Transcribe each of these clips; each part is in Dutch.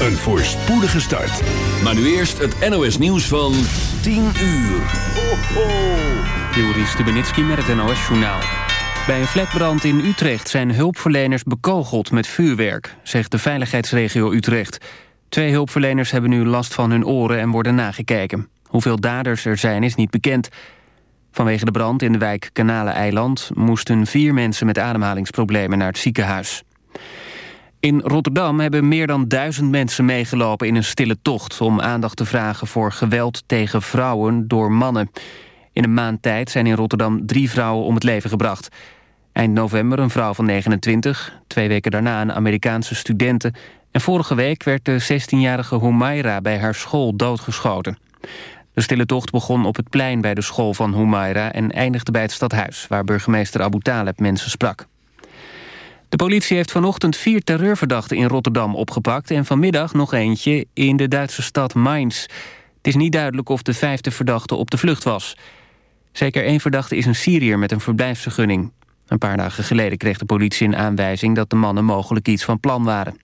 een voorspoedige start. Maar nu eerst het NOS nieuws van 10 uur. Ho, ho. Stubenitski met het NOS-journaal. Bij een flatbrand in Utrecht zijn hulpverleners bekogeld met vuurwerk... zegt de veiligheidsregio Utrecht. Twee hulpverleners hebben nu last van hun oren en worden nagekeken. Hoeveel daders er zijn is niet bekend. Vanwege de brand in de wijk Kanaleneiland... moesten vier mensen met ademhalingsproblemen naar het ziekenhuis. In Rotterdam hebben meer dan duizend mensen meegelopen in een stille tocht... om aandacht te vragen voor geweld tegen vrouwen door mannen. In een maand tijd zijn in Rotterdam drie vrouwen om het leven gebracht. Eind november een vrouw van 29, twee weken daarna een Amerikaanse studente... en vorige week werd de 16-jarige Humaira bij haar school doodgeschoten. De stille tocht begon op het plein bij de school van Humaira... en eindigde bij het stadhuis, waar burgemeester Abu Taleb mensen sprak. De politie heeft vanochtend vier terreurverdachten in Rotterdam opgepakt... en vanmiddag nog eentje in de Duitse stad Mainz. Het is niet duidelijk of de vijfde verdachte op de vlucht was. Zeker één verdachte is een Syriër met een verblijfsvergunning. Een paar dagen geleden kreeg de politie een aanwijzing... dat de mannen mogelijk iets van plan waren.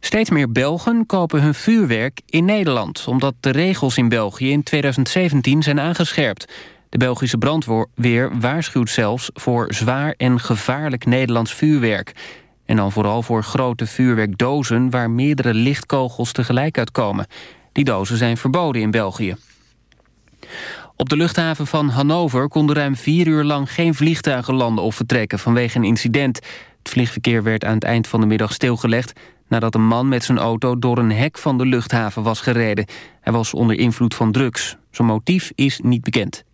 Steeds meer Belgen kopen hun vuurwerk in Nederland... omdat de regels in België in 2017 zijn aangescherpt. De Belgische brandweer waarschuwt zelfs voor zwaar en gevaarlijk Nederlands vuurwerk. En dan vooral voor grote vuurwerkdozen... waar meerdere lichtkogels tegelijk uitkomen. Die dozen zijn verboden in België. Op de luchthaven van Hannover konden ruim vier uur lang geen vliegtuigen landen of vertrekken vanwege een incident. Het vliegverkeer werd aan het eind van de middag stilgelegd nadat een man met zijn auto door een hek van de luchthaven was gereden. Hij was onder invloed van drugs. Zijn motief is niet bekend.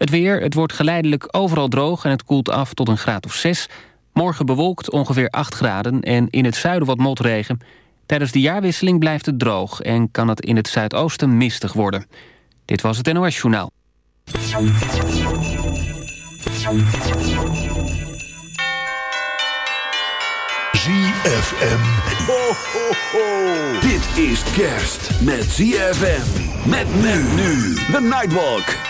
Het weer, het wordt geleidelijk overal droog en het koelt af tot een graad of 6. Morgen bewolkt ongeveer 8 graden en in het zuiden wat motregen. Tijdens de jaarwisseling blijft het droog en kan het in het zuidoosten mistig worden. Dit was het NOS Journaal. ZFM. Ho, ho, ho. Dit is kerst met ZFM. Met men nu. The Nightwalk.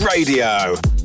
Radio.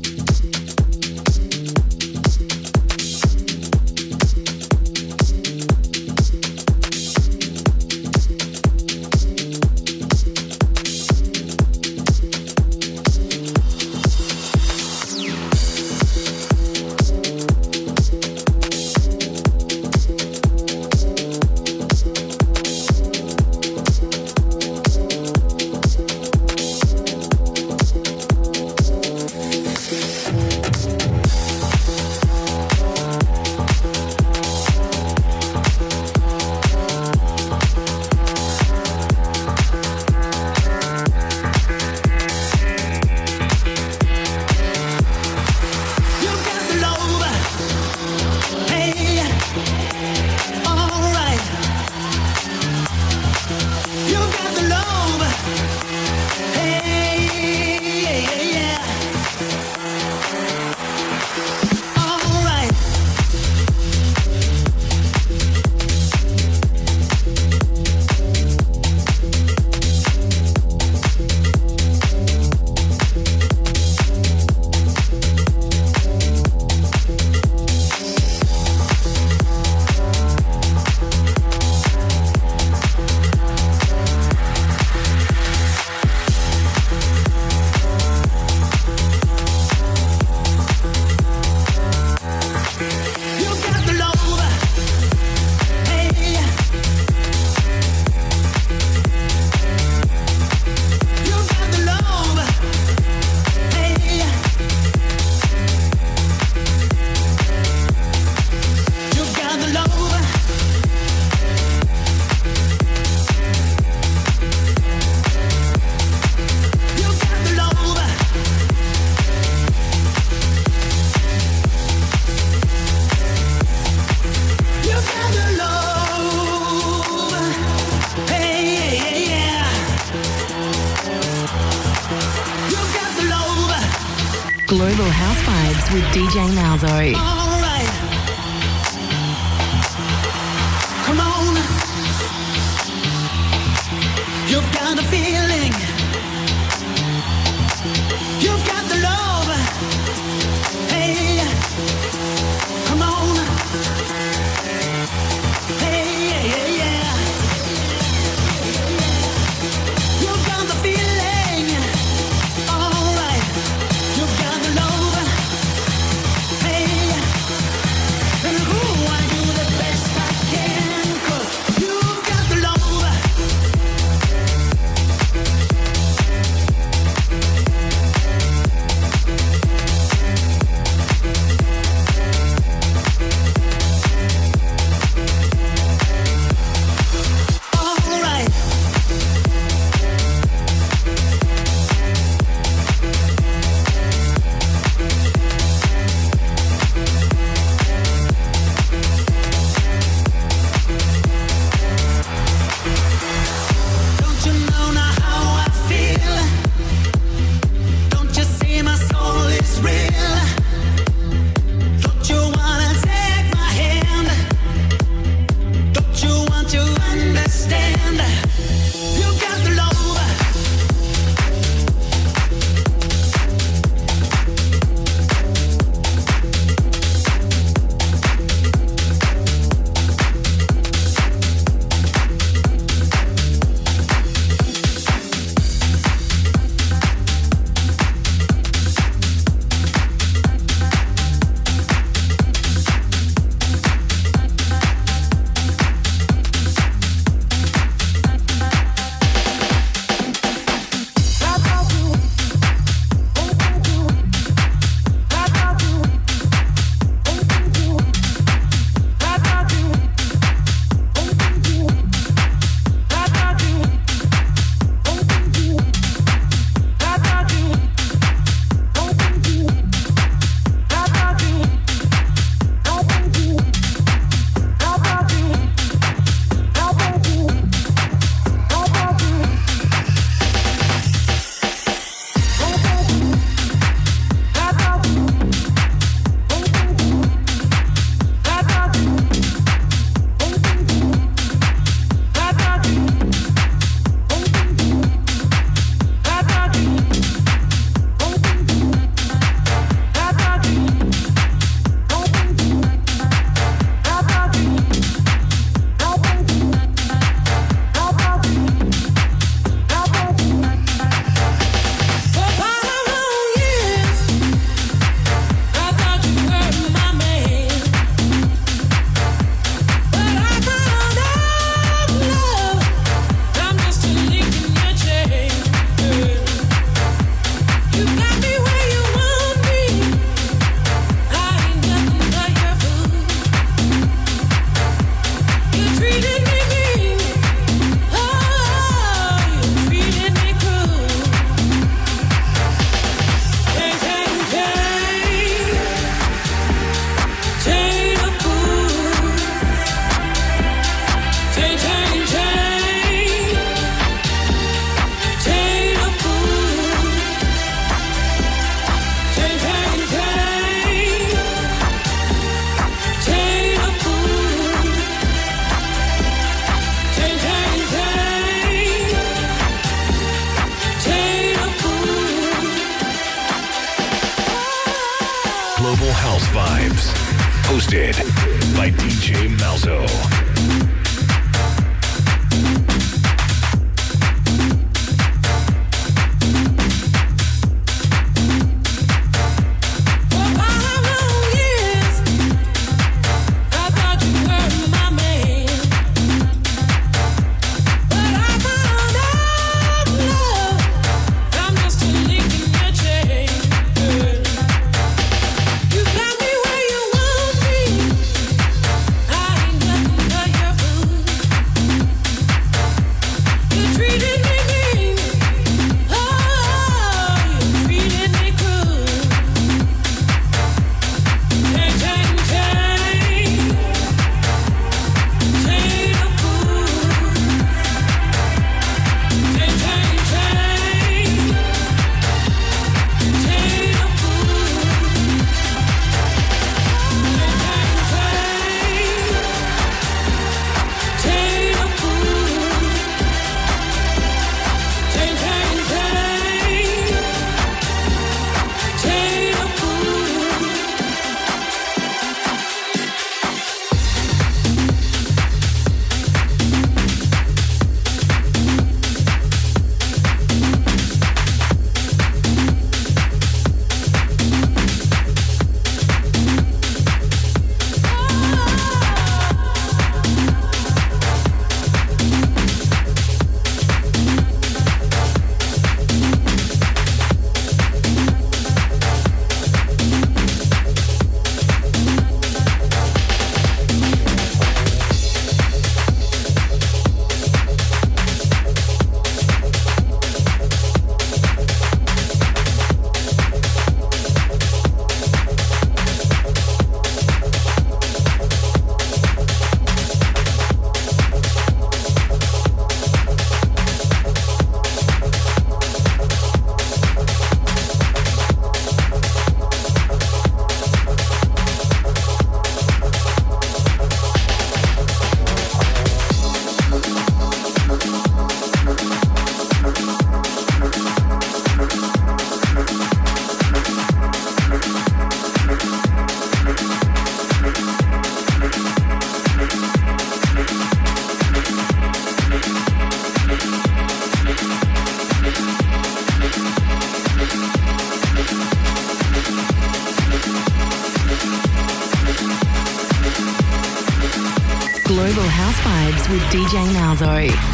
Sorry.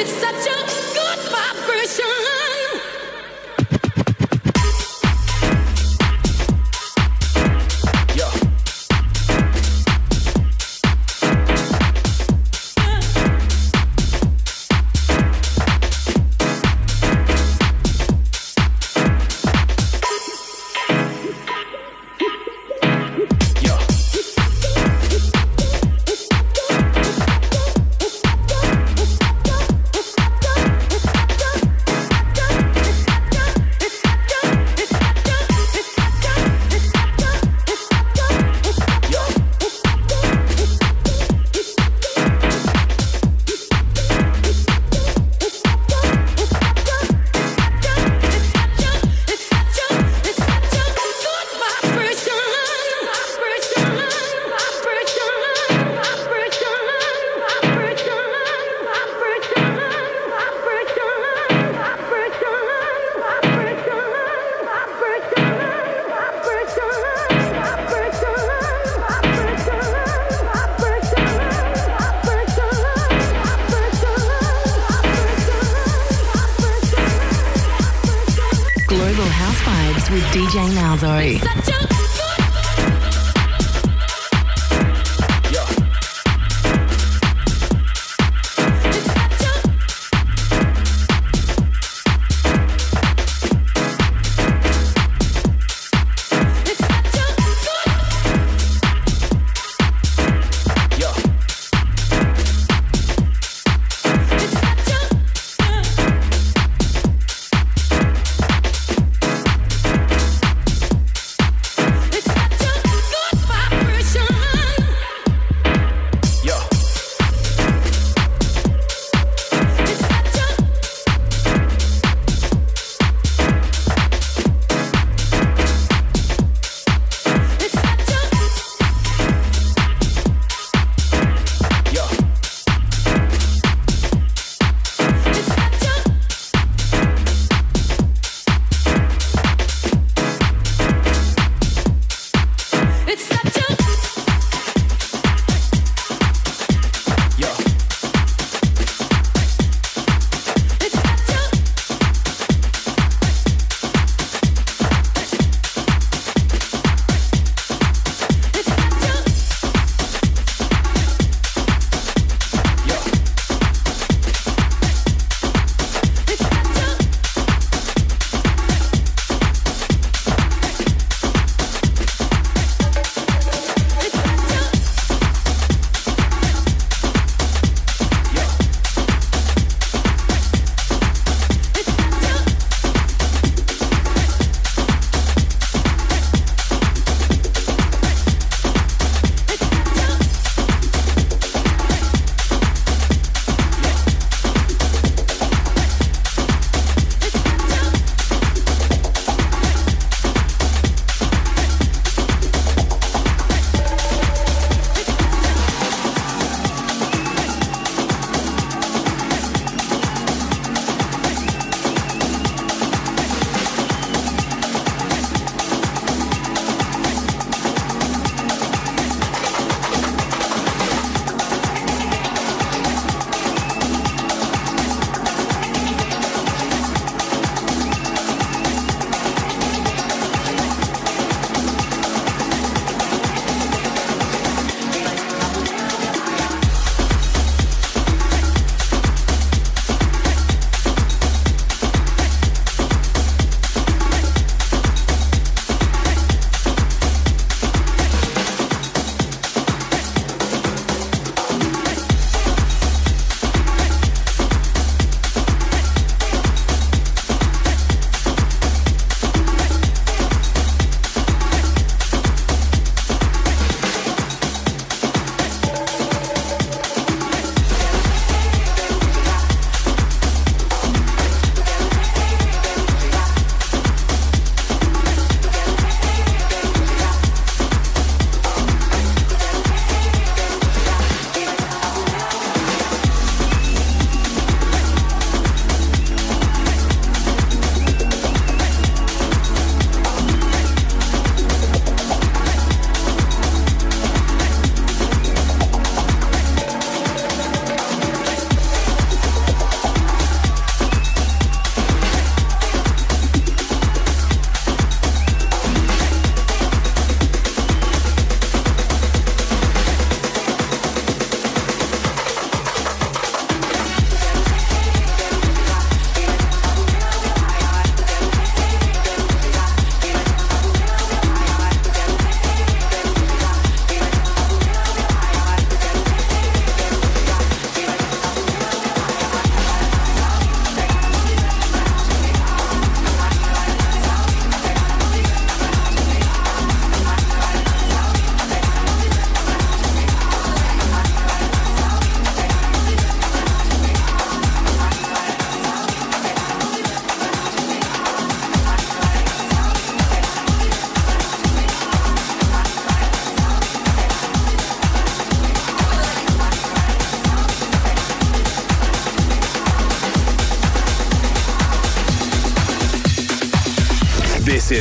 It's such a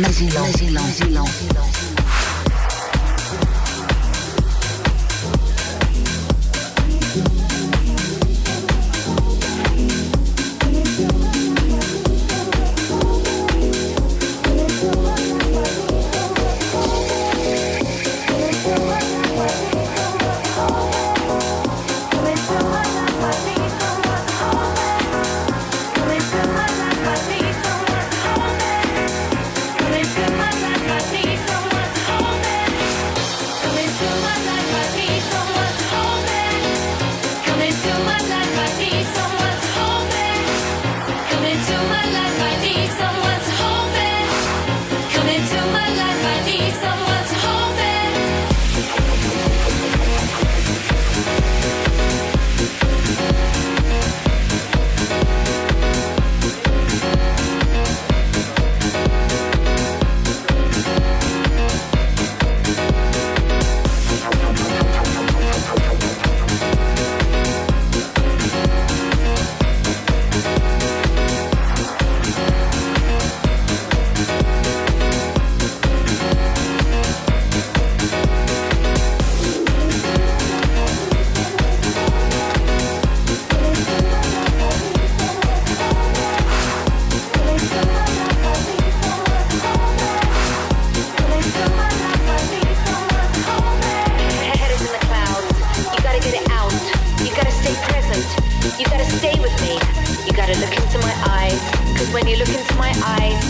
Magellan. Magellan. Magellan. Look into my eyes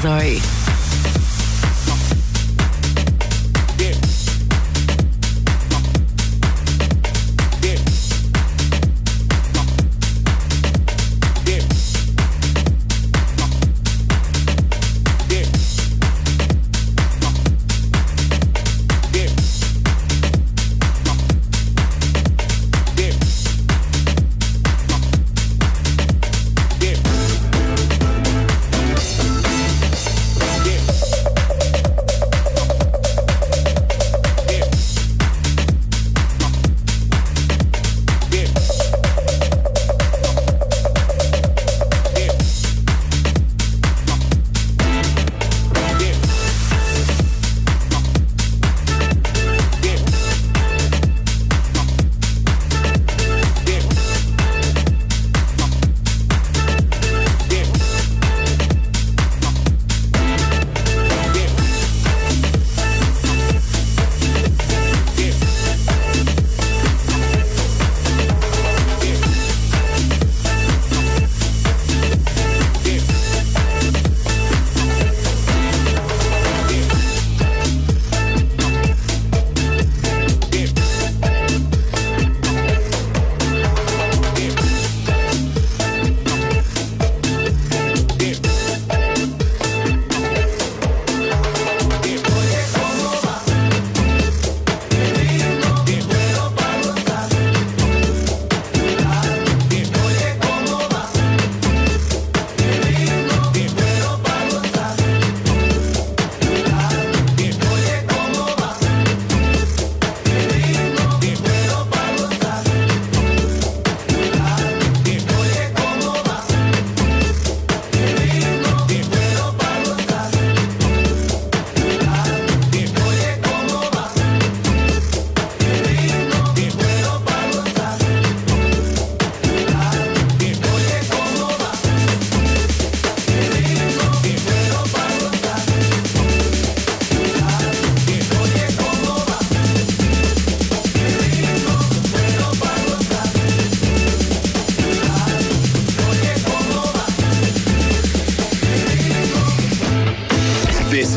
Sorry.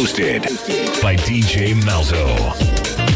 Hosted by DJ Malzo.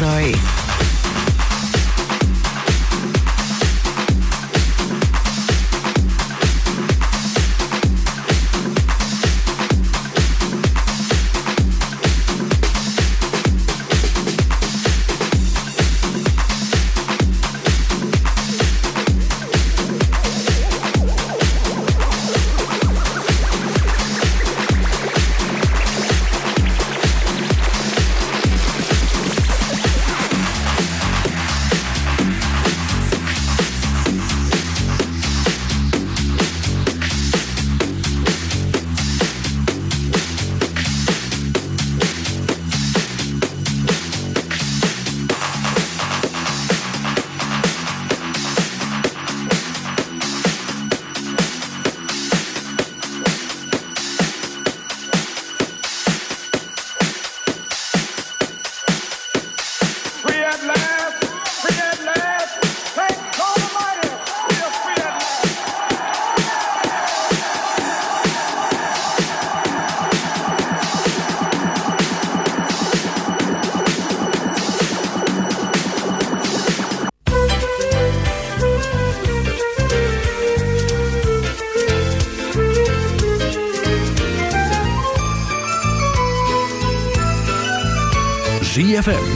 rồi.